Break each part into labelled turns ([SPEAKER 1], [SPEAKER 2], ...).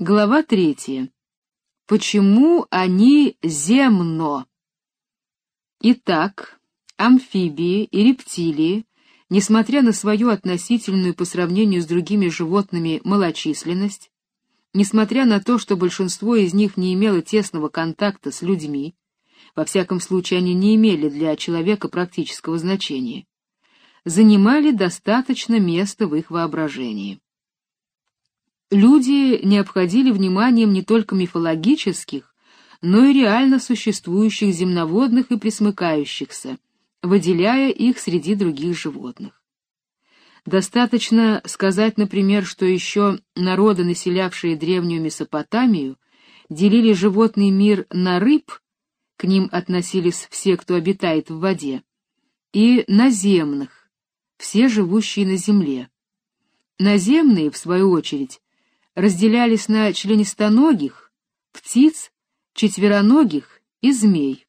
[SPEAKER 1] Глава третья. Почему они земно? Итак, амфибии и рептилии, несмотря на свою относительную по сравнению с другими животными малочисленность, несмотря на то, что большинство из них не имело тесного контакта с людьми, во всяком случае они не имели для человека практического значения, занимали достаточно места в их воображении. Люди не обходили вниманием не только мифологических, но и реально существующих земноводных и пресмыкающихся, выделяя их среди других животных. Достаточно сказать, например, что еще народы, населявшие древнюю Месопотамию, делили животный мир на рыб, к ним относились все, кто обитает в воде, и наземных, все живущие на земле. Наземные, в свою очередь, разделялись на членистоногих, птиц, четвероногих и змей.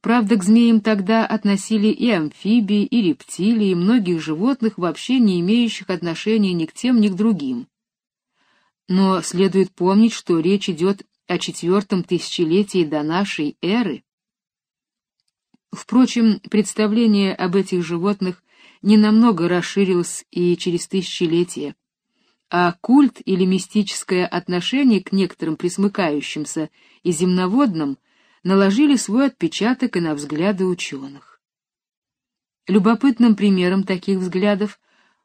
[SPEAKER 1] Правда, к змеям тогда относили и амфибии, и рептилии, и многих животных, вообще не имеющих отношения ни к тем, ни к другим. Но следует помнить, что речь идет о четвертом тысячелетии до нашей эры. Впрочем, представление об этих животных ненамного расширилось и через тысячелетия а культ или мистическое отношение к некоторым присмыкающимся и земноводным наложили свой отпечаток и на взгляды ученых. Любопытным примером таких взглядов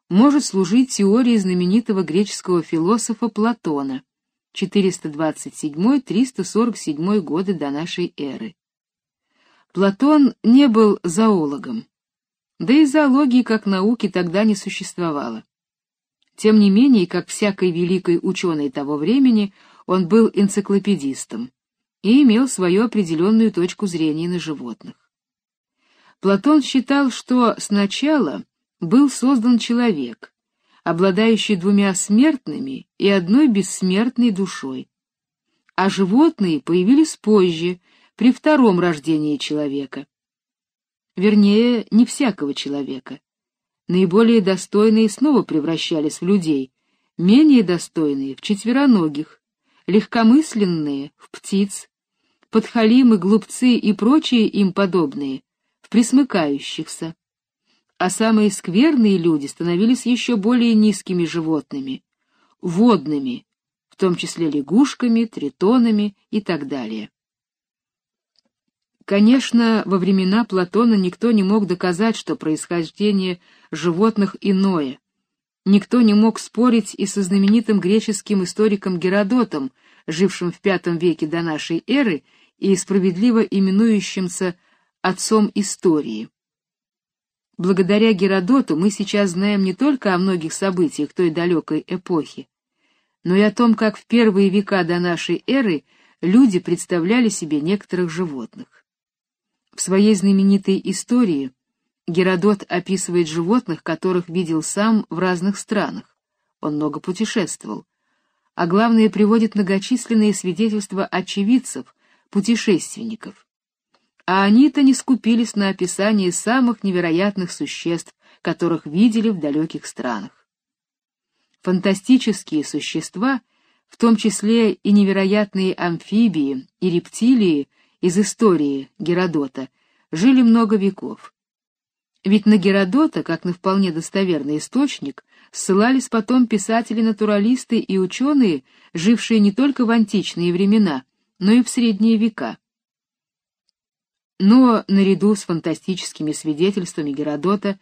[SPEAKER 1] может служить теория знаменитого греческого философа Платона 427-347 годы до нашей эры. Платон не был зоологом, да и зоологии как науки тогда не существовало. Тем не менее, как всякой великой ученой того времени, он был энциклопедистом и имел свою определенную точку зрения на животных. Платон считал, что сначала был создан человек, обладающий двумя смертными и одной бессмертной душой, а животные появились позже, при втором рождении человека. Вернее, не всякого человека, Наиболее достойные снова превращались в людей, менее достойные — в четвероногих, легкомысленные — в птиц, подхалимы, глупцы и прочие им подобные — в присмыкающихся. А самые скверные люди становились еще более низкими животными, водными, в том числе лягушками, тритонами и так далее. Конечно, во времена Платона никто не мог доказать, что происхождение животных иное. Никто не мог спорить и со знаменитым греческим историком Геродотом, жившим в V веке до нашей эры и справедливо именующимся отцом истории. Благодаря Геродоту мы сейчас знаем не только о многих событиях той далекой эпохи, но и о том, как в первые века до нашей эры люди представляли себе некоторых животных. В своей знаменитой истории Геродот описывает животных, которых видел сам в разных странах. Он много путешествовал. А главное, приводит многочисленные свидетельства очевидцев, путешественников. А они-то не скупились на описание самых невероятных существ, которых видели в далеких странах. Фантастические существа, в том числе и невероятные амфибии и рептилии, из истории Геродота жили много веков. Ведь на Геродота, как на вполне достоверный источник, ссылались потом писатели-натуралисты и ученые, жившие не только в античные времена, но и в средние века. Но наряду с фантастическими свидетельствами Геродота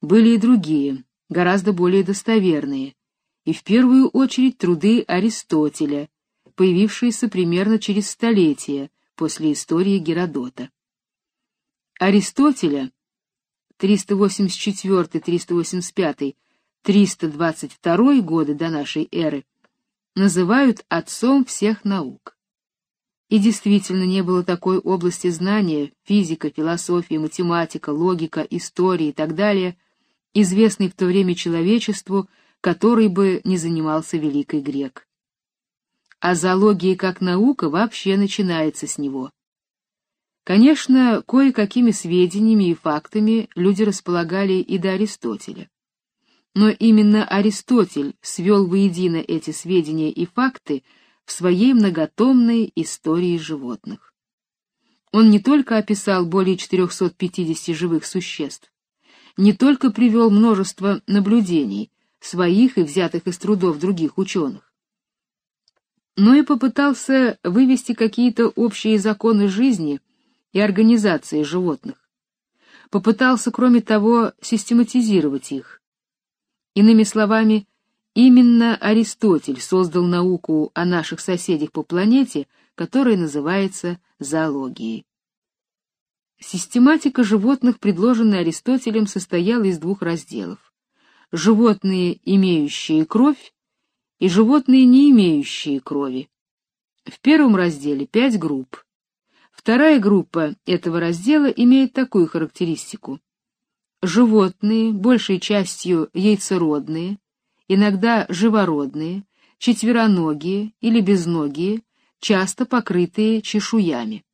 [SPEAKER 1] были и другие, гораздо более достоверные, и в первую очередь труды Аристотеля, появившиеся примерно через столетие, после истории Геродота. Аристотеля 384, 385, 322 годы до нашей эры называют отцом всех наук. И действительно не было такой области знания физика, философия, математика, логика, история и так далее, известной в то время человечеству, которой бы не занимался великий грек а зоология как наука вообще начинается с него. Конечно, кое-какими сведениями и фактами люди располагали и до Аристотеля. но именно Аристотель свел воедино эти сведения и факты в своей многотомной истории животных. Он не только описал более 450 живых существ, не только привел множество наблюдений, своих и взятых из трудов других ученых, но и попытался вывести какие-то общие законы жизни и организации животных. Попытался, кроме того, систематизировать их. Иными словами, именно Аристотель создал науку о наших соседях по планете, которая называется зоологией. Систематика животных, предложенная Аристотелем, состояла из двух разделов: животные, имеющие кровь, и животные, не имеющие крови. В первом разделе пять групп. Вторая группа этого раздела имеет такую характеристику: животные, большей частью яйцеродные, иногда живородные, четвероногие или безногие, часто покрытые чешуями.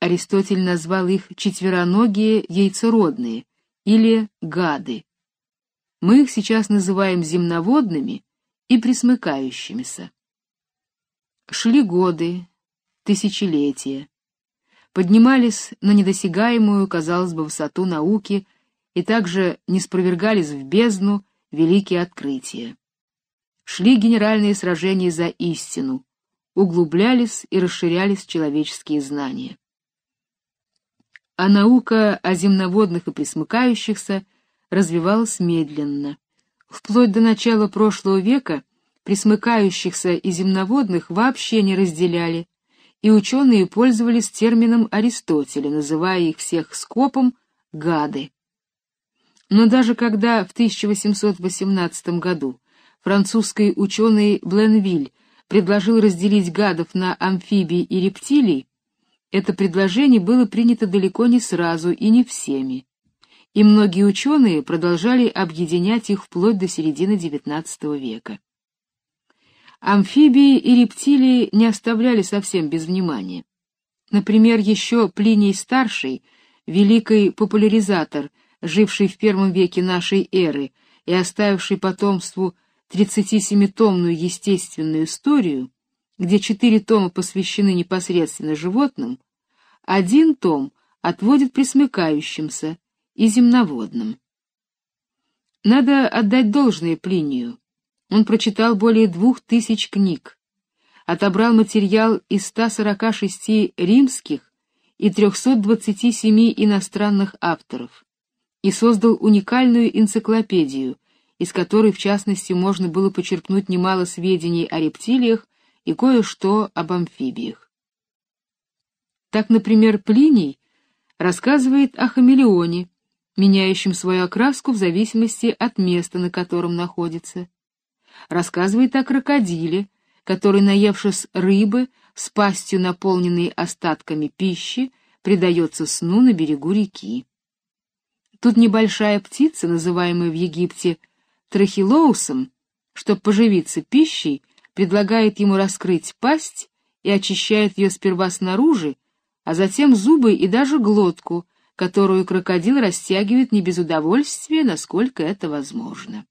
[SPEAKER 1] Аристотель назвал их четвероногие яйцеродные или гады. Мы их сейчас называем земноводными и присмыкающимися. Шли годы, тысячелетия, поднимались на недосягаемую, казалось бы, высоту науки и также не спровергались в бездну великие открытия. Шли генеральные сражения за истину, углублялись и расширялись человеческие знания. А наука о земноводных и присмыкающихся развивалась медленно. Вплоть до начала прошлого века присмыкающихся и земноводных вообще не разделяли, и ученые пользовались термином Аристотеля, называя их всех скопом гады. Но даже когда в 1818 году французский ученый Бленвиль предложил разделить гадов на амфибий и рептилий, это предложение было принято далеко не сразу и не всеми и многие ученые продолжали объединять их вплоть до середины XIX века. Амфибии и рептилии не оставляли совсем без внимания. Например, еще Плиний Старший, великий популяризатор, живший в первом веке нашей эры и оставивший потомству 37-томную естественную историю, где четыре тома посвящены непосредственно животным, один том отводит присмыкающимся, и земноводным. Надо отдать должное Плинию. Он прочитал более двух тысяч книг, отобрал материал из 146 римских и 327 иностранных авторов и создал уникальную энциклопедию, из которой, в частности, можно было почерпнуть немало сведений о рептилиях и кое-что об амфибиях. Так, например, Плиний рассказывает о хамелеоне, меняющим свою окраску в зависимости от места, на котором находится. Рассказывает о крокодиле, который, наевшись рыбы, с пастью, наполненной остатками пищи, предается сну на берегу реки. Тут небольшая птица, называемая в Египте трахилоусом, чтобы поживиться пищей, предлагает ему раскрыть пасть и очищает ее сперва снаружи, а затем зубы и даже глотку, которую крокодил растягивает не без удовольствия, насколько это возможно.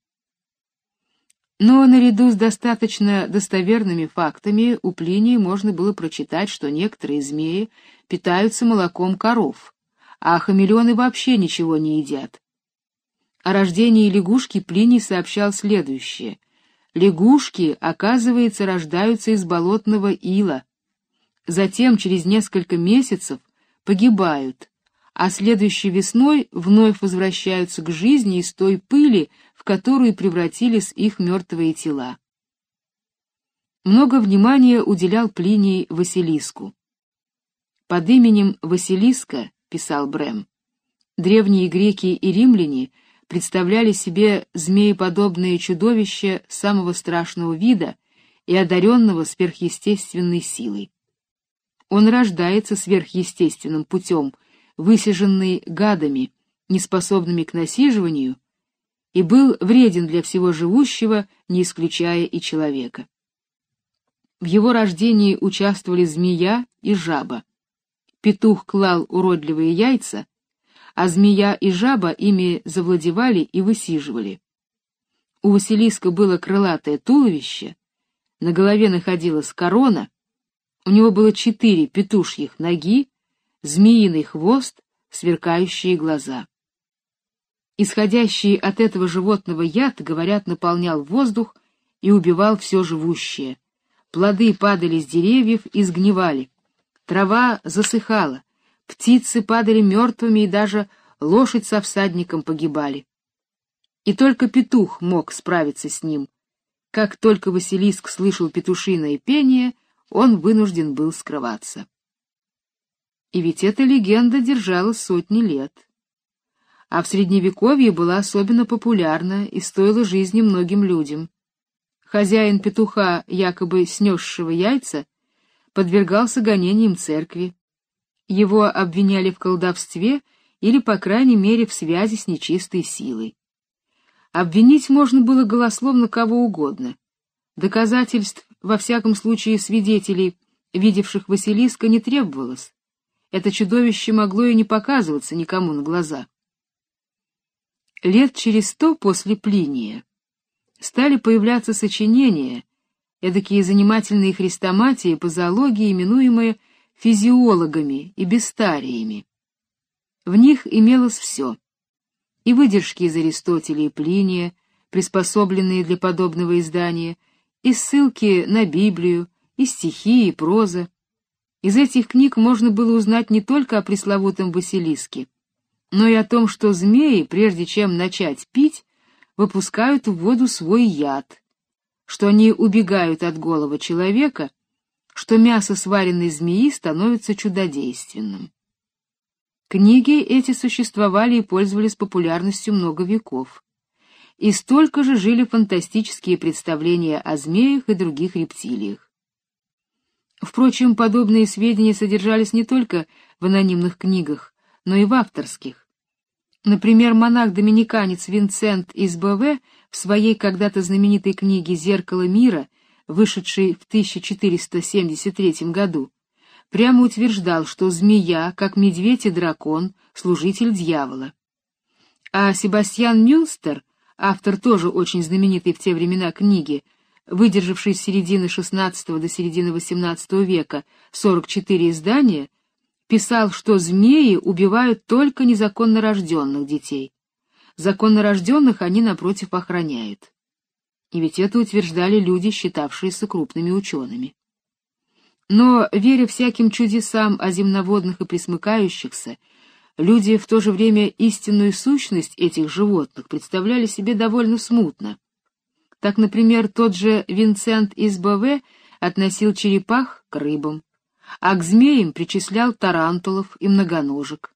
[SPEAKER 1] Но наряду с достаточно достоверными фактами у Плиния можно было прочитать, что некоторые змеи питаются молоком коров, а хамелеоны вообще ничего не едят. О рождении лягушки Плиний сообщал следующее: лягушки, оказывается, рождаются из болотного ила, затем через несколько месяцев погибают, а следующей весной вновь возвращаются к жизни из той пыли, в которую превратились их мертвые тела. Много внимания уделял Плиний Василиску. Под именем Василиска, писал Брем, древние греки и римляне представляли себе змееподобное чудовище самого страшного вида и одаренного сверхъестественной силой. Он рождается сверхъестественным путем — высиженный гадами, неспособными к насиживанию, и был вреден для всего живущего, не исключая и человека. В его рождении участвовали змея и жаба. Петух клал уродливые яйца, а змея и жаба ими завладевали и высиживали. У Василиска было крылатое туловище, на голове находилась корона, у него было четыре петушьих ноги, змеиный хвост, сверкающие глаза. Исходящий от этого животного яд, говорят, наполнял воздух и убивал все живущее. Плоды падали с деревьев и сгнивали. Трава засыхала, птицы падали мертвыми, и даже лошадь со всадником погибали. И только петух мог справиться с ним. Как только Василиск слышал петушиное пение, он вынужден был скрываться. И ведь эта легенда держалась сотни лет. А в Средневековье была особенно популярна и стоила жизни многим людям. Хозяин петуха, якобы снесшего яйца, подвергался гонениям церкви. Его обвиняли в колдовстве или, по крайней мере, в связи с нечистой силой. Обвинить можно было голословно кого угодно. Доказательств, во всяком случае свидетелей, видевших Василиска, не требовалось. Это чудовище могло и не показываться никому на глаза. Лет через сто после Плиния стали появляться сочинения, эдакие занимательные хрестоматии по зоологии, именуемые физиологами и бестариями. В них имелось все. И выдержки из Аристотеля и Плиния, приспособленные для подобного издания, и ссылки на Библию, и стихи, и проза. Из этих книг можно было узнать не только о пресловутом Василиске, но и о том, что змеи, прежде чем начать пить, выпускают в воду свой яд, что они убегают от голого человека, что мясо сваренной змеи становится чудодейственным. Книги эти существовали и пользовались популярностью много веков. И столько же жили фантастические представления о змеях и других рептилиях. Впрочем, подобные сведения содержались не только в анонимных книгах, но и в авторских. Например, монах-доминиканец Винсент из БВ в своей когда-то знаменитой книге «Зеркало мира», вышедшей в 1473 году, прямо утверждал, что змея, как медведь и дракон, служитель дьявола. А Себастьян Мюнстер, автор тоже очень знаменитой в те времена книги, выдержавший с середины XVI до середины XVIII века 44 издания, писал, что змеи убивают только незаконно рожденных детей. Законно рожденных они, напротив, охраняют. И ведь это утверждали люди, считавшиеся крупными учеными. Но, веря всяким чудесам о земноводных и присмыкающихся, люди в то же время истинную сущность этих животных представляли себе довольно смутно. Так, например, тот же Винсент из Баве относил черепах к рыбам, а к змеям причислял тарантулов и многоножек.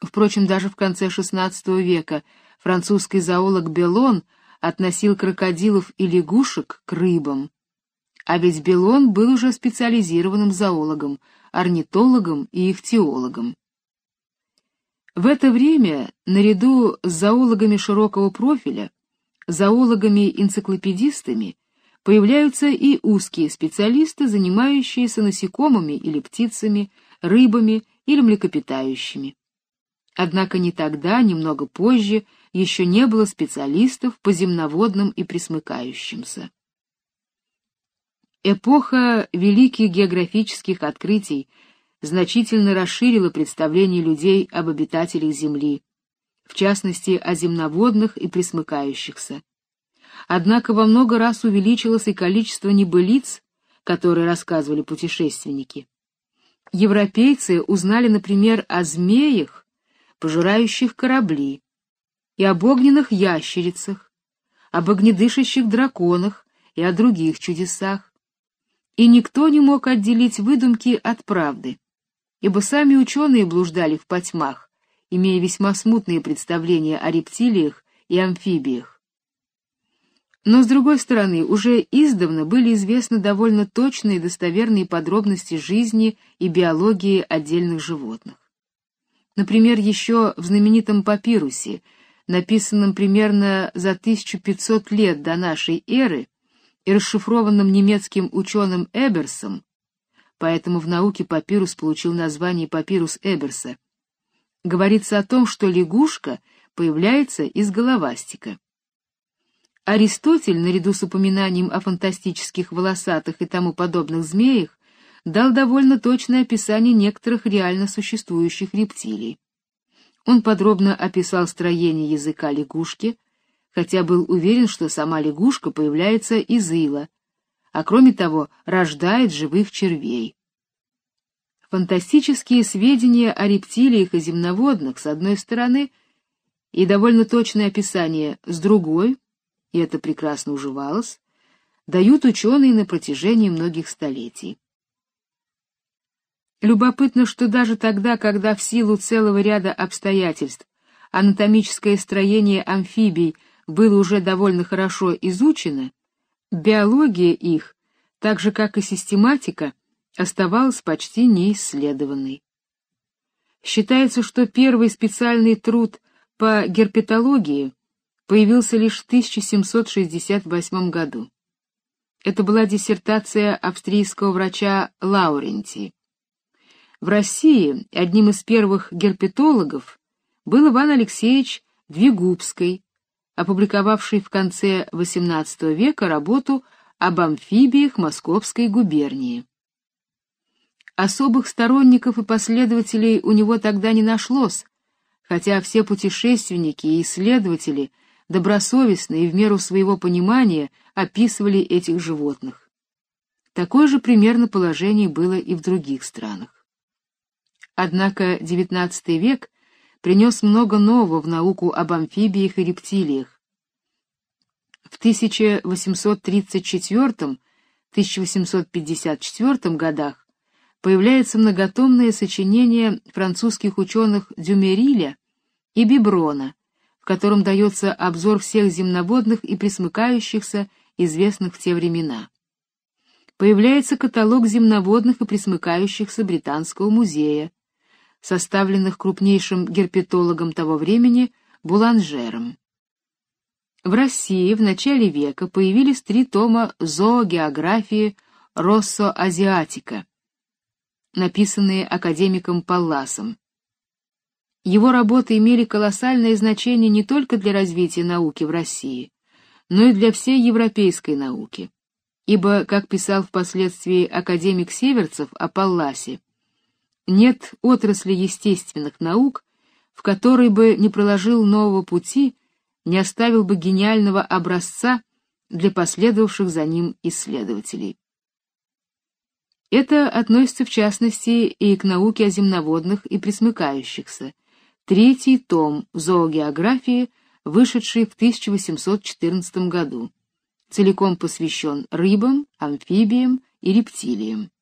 [SPEAKER 1] Впрочем, даже в конце XVI века французский зоолог Белон относил крокодилов и лягушек к рыбам. А ведь Белон был уже специализированным зоологом, орнитологом и ихтиологом. В это время, наряду с зоологами широкого профиля, зоологами-энциклопедистами, появляются и узкие специалисты, занимающиеся насекомыми или птицами, рыбами или млекопитающими. Однако ни тогда, ни много позже еще не было специалистов по земноводным и пресмыкающимся. Эпоха великих географических открытий значительно расширила представление людей об обитателях Земли, в частности, о земноводных и пресмыкающихся. Однако во много раз увеличилось и количество небылиц, которые рассказывали путешественники. Европейцы узнали, например, о змеях, пожирающих корабли, и об огненных ящерицах, об огнедышащих драконах и о других чудесах. И никто не мог отделить выдумки от правды, ибо сами ученые блуждали в потьмах, имея весьма смутные представления о рептилиях и амфибиях. Но, с другой стороны, уже издавна были известны довольно точные и достоверные подробности жизни и биологии отдельных животных. Например, еще в знаменитом папирусе, написанном примерно за 1500 лет до нашей эры и расшифрованном немецким ученым Эберсом, поэтому в науке папирус получил название папирус Эберса, говорится о том, что лягушка появляется из головастика. Аристотель, наряду с упоминанием о фантастических волосатых и тому подобных змеях, дал довольно точное описание некоторых реально существующих рептилий. Он подробно описал строение языка лягушки, хотя был уверен, что сама лягушка появляется из ила, а кроме того рождает живых червей. Фантастические сведения о рептилиях и земноводных с одной стороны и довольно точное описание с другой, и это прекрасно уживалось, дают ученые на протяжении многих столетий. Любопытно, что даже тогда, когда в силу целого ряда обстоятельств анатомическое строение амфибий было уже довольно хорошо изучено, биология их, так же как и систематика, оставалась почти неисследованной. Считается, что первый специальный труд по герпетологии появился лишь в 1768 году. Это была диссертация австрийского врача Лауренти. В России одним из первых герпетологов был Иван Алексеевич Двигубский, опубликовавший в конце XVIII века работу об амфибиях Московской губернии. Особых сторонников и последователей у него тогда не нашлось, хотя все путешественники и исследователи добросовестно и в меру своего понимания описывали этих животных. Такое же примерно положение было и в других странах. Однако XIX век принес много нового в науку об амфибиях и рептилиях. В 1834-1854 годах появляется многотомное сочинение французских ученых Дюмериля и Биброна, в котором дается обзор всех земноводных и пресмыкающихся, известных в те времена. Появляется каталог земноводных и пресмыкающихся Британского музея, составленных крупнейшим герпетологом того времени Буланжером. В России в начале века появились три тома зоогеографии Россо-Азиатика, написанные академиком Палласом. Его работы имели колоссальное значение не только для развития науки в России, но и для всей европейской науки. Ибо, как писал впоследствии академик Северцев о Палласе, нет отрасли естественных наук, в которой бы не проложил нового пути, не оставил бы гениального образца для последовавших за ним исследователей. Это относится в частности и к науке о земноводных и пресмыкающихся. Третий том зоогеографии, вышедший в 1814 году, целиком посвящен рыбам, амфибиям и рептилиям.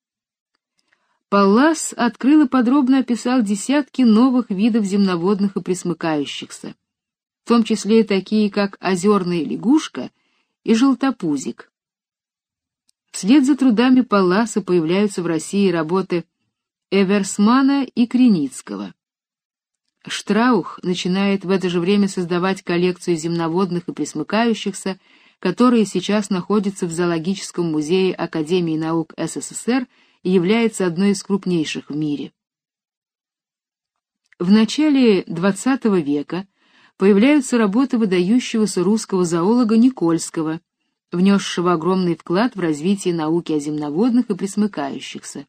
[SPEAKER 1] Паллас открыл и подробно описал десятки новых видов земноводных и пресмыкающихся, в том числе и такие, как озерная лягушка и желтопузик. Вслед за трудами Палласа появляются в России работы Эверсмана и Креницкого. Штраух начинает в это же время создавать коллекцию земноводных и пресмыкающихся, которые сейчас находятся в Зоологическом музее Академии наук СССР и является одной из крупнейших в мире. В начале XX века появляются работы выдающегося русского зоолога Никольского, внесшего огромный вклад в развитие науки о земноводных и пресмыкающихся.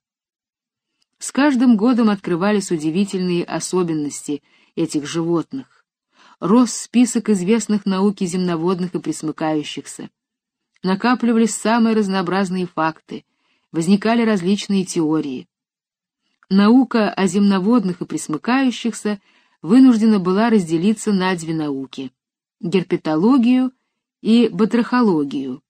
[SPEAKER 1] С каждым годом открывались удивительные особенности этих животных. Рос список известных науки земноводных и пресмыкающихся. Накапливались самые разнообразные факты, возникали различные теории. Наука о земноводных и пресмыкающихся вынуждена была разделиться на две науки — герпетологию и батрахологию.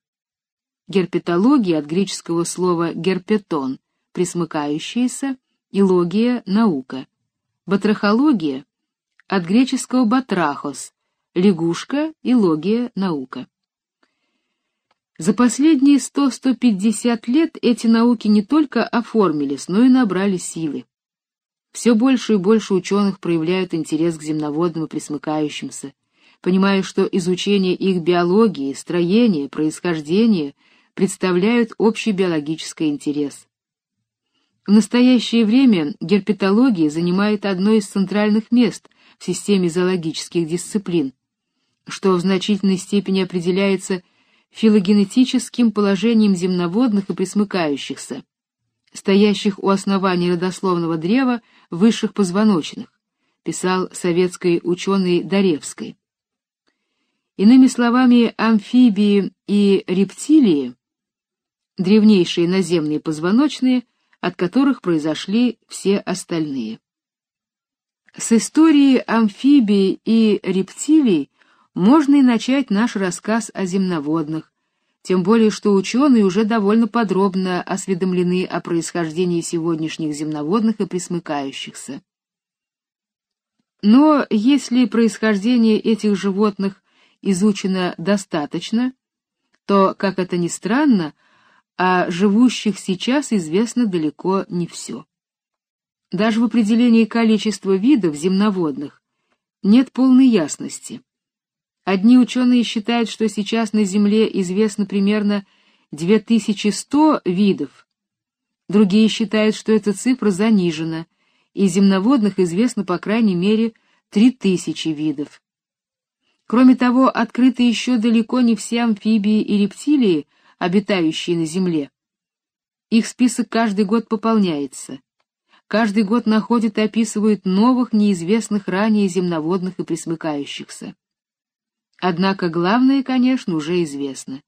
[SPEAKER 1] Герпетология от греческого слова герпетон — пресмыкающаяся, и логия — наука. Батрахология от греческого батрахос — лягушка и логия — наука. За последние 100-150 лет эти науки не только оформились, но и набрали силы. Все больше и больше ученых проявляют интерес к земноводным и пресмыкающимся, понимая, что изучение их биологии, строения, происхождения представляют общий биологический интерес. В настоящее время герпетология занимает одно из центральных мест в системе зоологических дисциплин, что в значительной степени определяется филогенетическим положением земноводных и пресмыкающихся, стоящих у основания родословного древа высших позвоночных, писал советский ученый Даревский. Иными словами, амфибии и рептилии — древнейшие наземные позвоночные, от которых произошли все остальные. С истории амфибий и рептилий можно и начать наш рассказ о земноводных, тем более что ученые уже довольно подробно осведомлены о происхождении сегодняшних земноводных и пресмыкающихся. Но если происхождение этих животных изучено достаточно, то, как это ни странно, о живущих сейчас известно далеко не все. Даже в определении количества видов земноводных нет полной ясности. Одни ученые считают, что сейчас на Земле известно примерно 2100 видов, другие считают, что эта цифра занижена, и земноводных известно по крайней мере 3000 видов. Кроме того, открыты еще далеко не все амфибии и рептилии, обитающие на Земле. Их список каждый год пополняется каждый год находят и описывают новых, неизвестных ранее земноводных и пресмыкающихся. Однако главное, конечно, уже известно.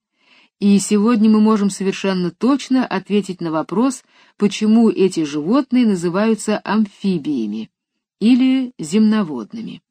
[SPEAKER 1] И сегодня мы можем совершенно точно ответить на вопрос, почему эти животные называются амфибиями или земноводными.